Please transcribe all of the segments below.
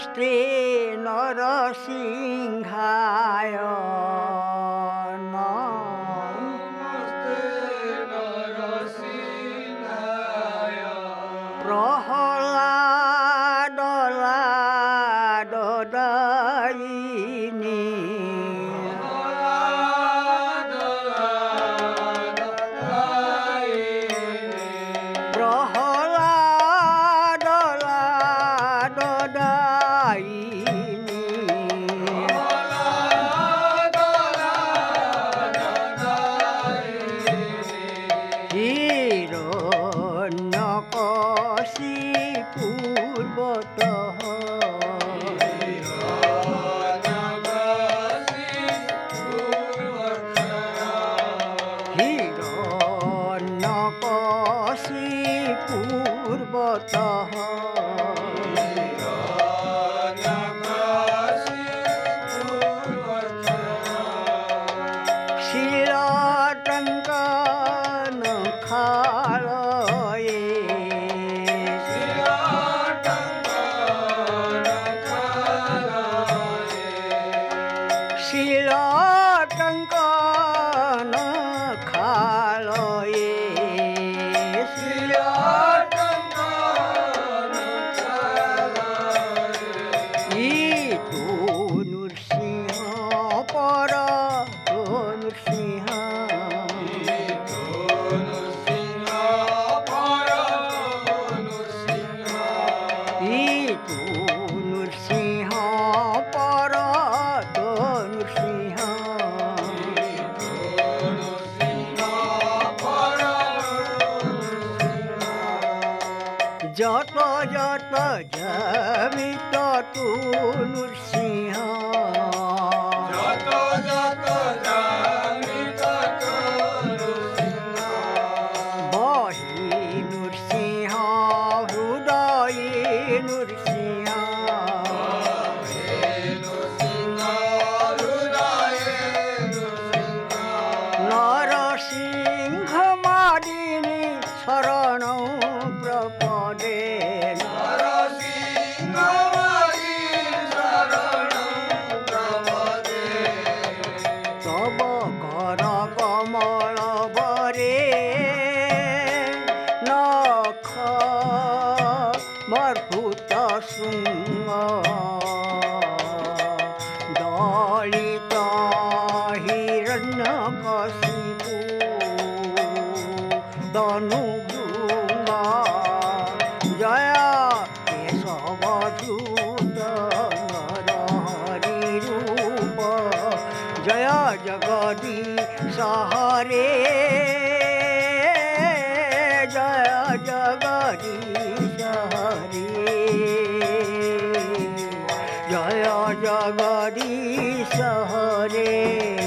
শ্রী নরসিংহায়। আসি পূর্বতাহা শিরাটঙ্কান খা जा जाता जिता तुसिंहा Come on. জয় জগদীশ হরে জয় জগদীশ হরে জয় জগদীশ হরে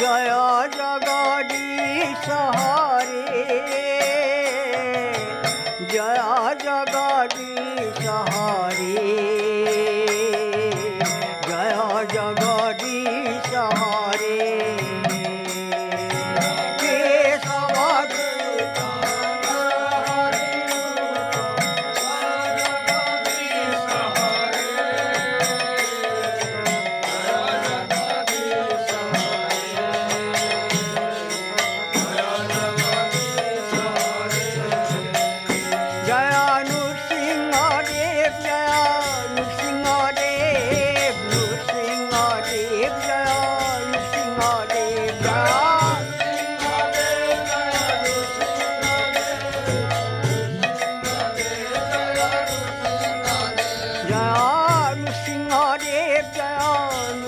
जय जगदीश Deep down